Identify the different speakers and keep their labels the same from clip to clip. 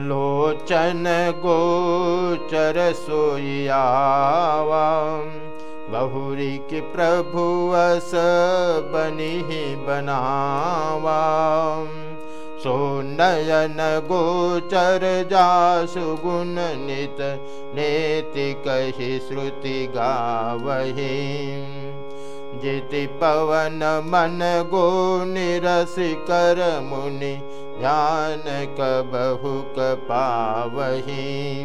Speaker 1: लोचन गोचर सोयावा बहुरी के प्रभु अस बनी बनावा। सो नयन गोचर जासु गुण नित नेति कही श्रुति गावही। जिति पवन मन गो निरस कर मुनि ध्यान कबहु पावही?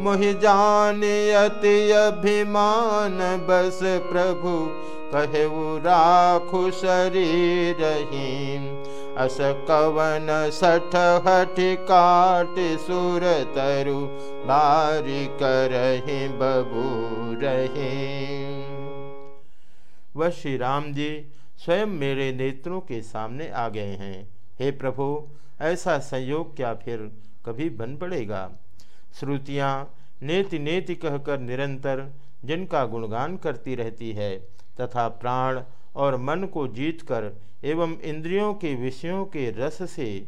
Speaker 1: मुहि जान अति अभिमान, बस प्रभु कहु राखु शरीर अस कवन सठ हठ काट सुर तरु, बारी करही बबू रही। वह श्री राम जी स्वयं मेरे नेत्रों के सामने आ गए हैं। हे प्रभु, ऐसा संयोग क्या फिर कभी बन पड़ेगा? श्रुतियाँ नेति नेति कहकर निरंतर जिनका गुणगान करती रहती है, तथा प्राण और मन को जीतकर एवं इंद्रियों के विषयों के रस से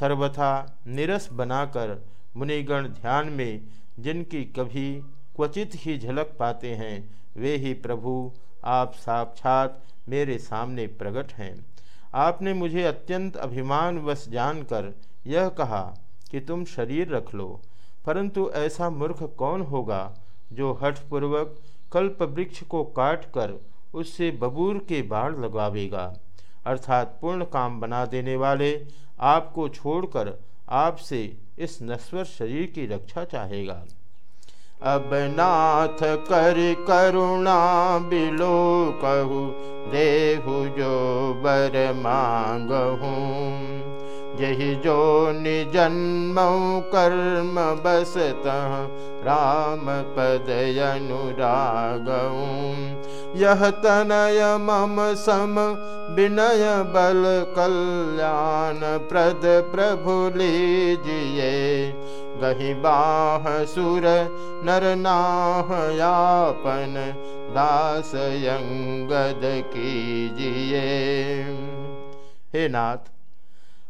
Speaker 1: सर्वथा निरस बनाकर मुनिगण ध्यान में जिनकी कभी क्वचित ही झलक पाते हैं, वे ही प्रभु, आप साक्षात मेरे सामने प्रकट हैं। आपने मुझे अत्यंत अभिमान अभिमानवश जानकर यह कहा कि तुम शरीर रख लो, परंतु ऐसा मूर्ख कौन होगा जो हठपूर्वक कल्प वृक्ष को काट कर उससे बबूर के बाढ़ लगावेगा अर्थात पूर्ण काम बना देने वाले आपको छोड़कर आपसे इस नश्वर शरीर की रक्षा चाहेगा। अब नाथ कर करुणा बिलो कहू देहु जो बर मांगहूँ। यही जो निजन्म कर्म बसत राम पद अनुरागऊ यह तनय मम सम विनय बल कल्याण प्रद प्रभु लीजिए गही बाह सुर नर यापन, दास यंगद कीजिए। हे नाथ,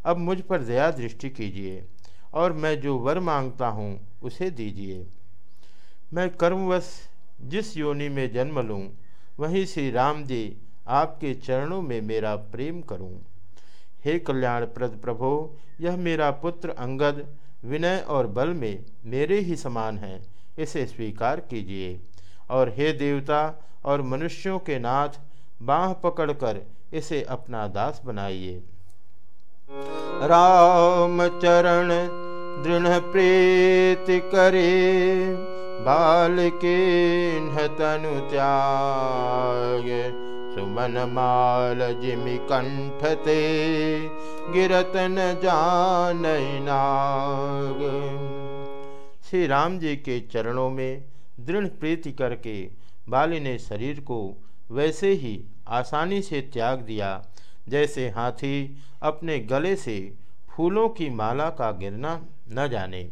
Speaker 1: अब मुझ पर दया दृष्टि कीजिए और मैं जो वर माँगता हूँ उसे दीजिए। मैं कर्मवश जिस योनि में जन्म लूँ, वहीं श्री राम जी आपके चरणों में मेरा प्रेम करूँ। हे कल्याण प्रद प्रभो, यह मेरा पुत्र अंगद विनय और बल में मेरे ही समान है, इसे स्वीकार कीजिए। और हे देवता और मनुष्यों के नाथ, बाह पकड़कर इसे अपना दास बनाइए। राम चरण दृढ़ प्रीति करे, बाल के तनु त्याग। सुमन माल जिमि कंठते, गिरतन जान नाग। श्री राम जी के चरणों में दृढ़ प्रीति करके बाली ने शरीर को वैसे ही आसानी से त्याग दिया, जैसे हाथी अपने गले से फूलों की माला का गिरना न जाने।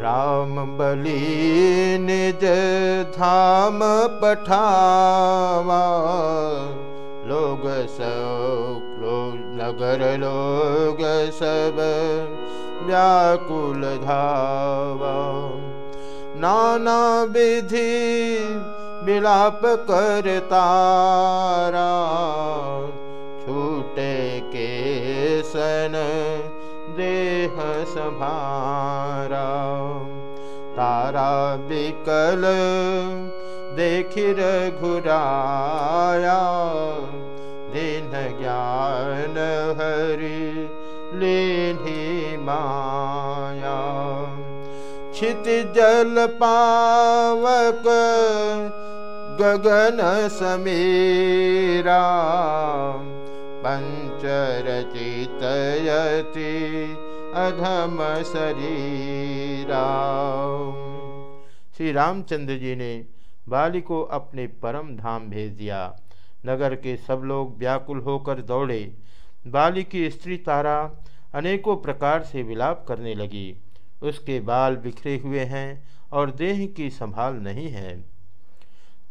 Speaker 1: राम बलि निज धाम पठावा। लोग सब लोग नगर लोग सब व्याकुल धावा। नाना विधि विलाप करतारा छूटे के सन देह विकल देखिर घुराया दिन ज्ञान हरि लेनी माया। छित जल पावक गगन समीरा पंचरचितयति अधम शरीरा श्री रामचंद्र जी ने बाली को अपने परम धाम भेज दिया। नगर के सब लोग व्याकुल होकर दौड़े। बाली की स्त्री तारा अनेकों प्रकार से विलाप करने लगी। उसके बाल बिखरे हुए हैं और देह की संभाल नहीं है।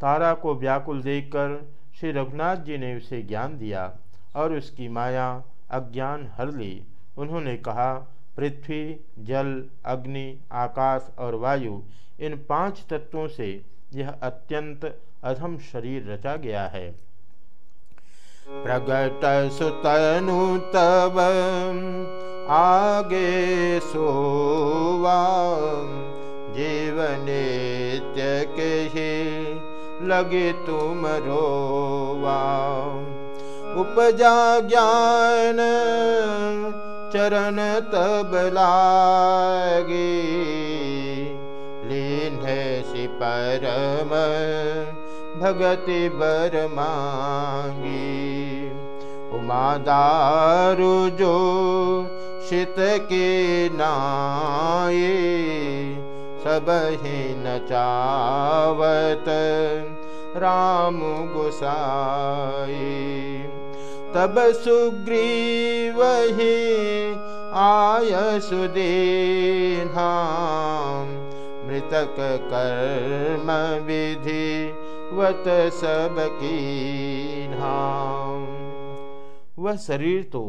Speaker 1: तारा को व्याकुल देखकर श्री रघुनाथ जी ने उसे ज्ञान दिया। और उसकी माया अज्ञान हर ली। उन्होंने कहा, पृथ्वी, जल, अग्नि, आकाश और वायु, इन पाँच तत्वों से यह अत्यंत अधम शरीर रचा गया है।
Speaker 2: प्रगट सुतनु तब आगे सोवा। जीवनित्य के लगे तुम रोवा। उपजा ज्ञान चरण तब लागे। लीन सि परम भगति बर मांगी। उमादारु जो शीत के नाये सब ही नचावत राम गुसाई तब सुग्रीव ही आय सुदीना मृतक कर्म विधि वत सब
Speaker 1: वह शरीर तो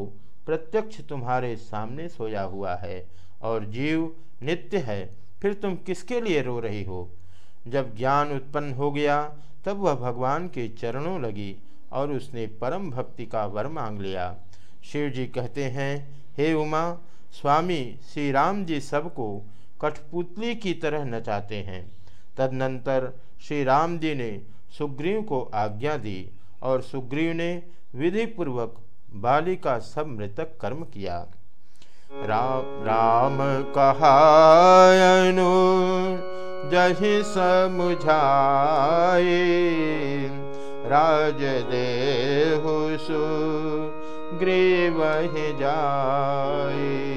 Speaker 1: प्रत्यक्ष तुम्हारे सामने सोया हुआ है और जीव नित्य है, फिर तुम किसके लिए रो रही हो? जब ज्ञान उत्पन्न हो गया, तब वह भगवान के चरणों लगी और उसने परम भक्ति का वर मांग लिया। शिव जी कहते हैं, हे उमा, स्वामी श्री राम जी सबको कठपुतली की तरह नचाते हैं। तदनंतर श्री राम जी ने सुग्रीव को आज्ञा दी और सुग्रीव ने विधिपूर्वक बाली का सब मृतक कर्म किया।
Speaker 2: राम राम कहायनु जही समुझाए। राज देहु सु, ग्रीव जाए।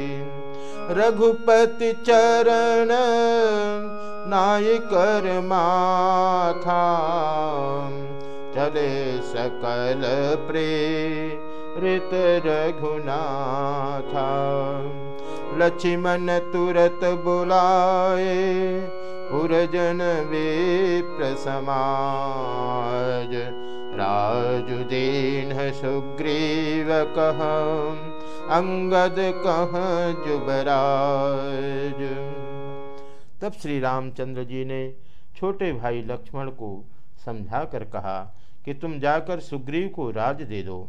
Speaker 2: रघुपति चरण नाय कर माथा। चले सकल प्रे प्रेरित रघुनाथा। लक्ष्मण तुरत बुलाए पुरजन विप्र समाज। राजुदीन सुग्रीव कह अंगद कह जुबराज।
Speaker 1: तब श्री रामचंद्र जी ने छोटे भाई लक्ष्मण को समझा कर कहा कि तुम जाकर सुग्रीव को राज दे दो।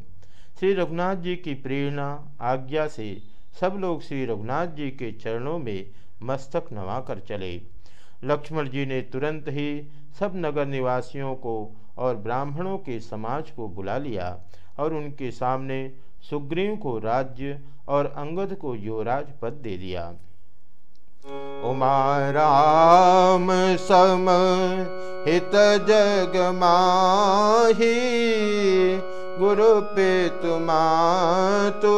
Speaker 1: श्री रघुनाथ जी की प्रेरणा, आज्ञा से सब लोग श्री रघुनाथ जी के चरणों में मस्तक नवा कर चले। लक्ष्मण जी ने तुरंत ही सब नगर निवासियों को और ब्राह्मणों के समाज को बुला लिया और उनके सामने सुग्रीव को राज्य और अंगद को युवराज पद दे दिया।
Speaker 2: उमा राम सम हित जग माही, गुरु पे तुमा तो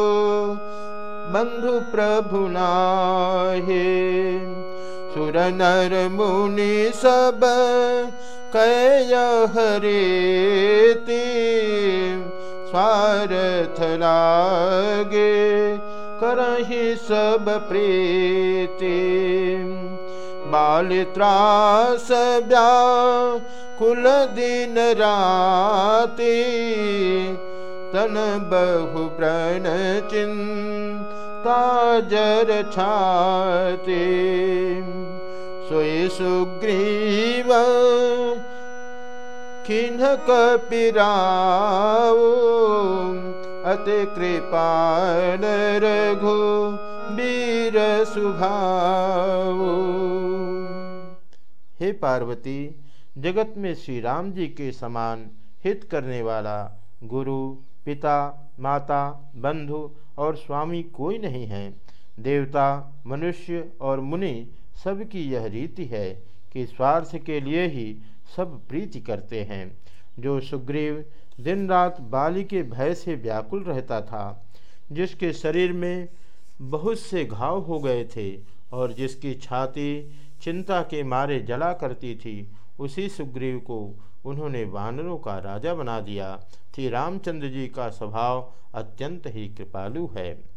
Speaker 2: बंधु प्रभु नाहे। सुर नर मुनि सब कय हरेती स्वार्थ लागे करहि सब प्रीति। बालित्रास कुल दिन राति तन बहु प्रण चिंता जर छाते। सोई सुग्रीव खिन कपिराओ अति कृपाल रघु वीर सुभाव।
Speaker 1: हे पार्वती, जगत में श्री राम जी के समान हित करने वाला गुरु, पिता, माता, बंधु और स्वामी कोई नहीं है। देवता, मनुष्य और मुनि सबकी यह रीति है कि स्वार्थ के लिए ही सब प्रीति करते हैं। जो सुग्रीव दिन रात बाली के भय से व्याकुल रहता था, जिसके शरीर में बहुत से घाव हो गए थे और जिसकी छाती चिंता के मारे जला करती थी, उसी सुग्रीव को उन्होंने वानरों का राजा बना दिया। थी रामचंद्र जी का स्वभाव अत्यंत ही कृपालु है।